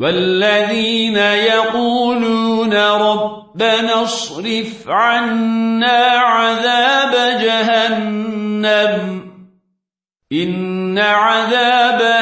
والذين يقولون ربنا اصرف عنا عذاب جهنم إن عذابها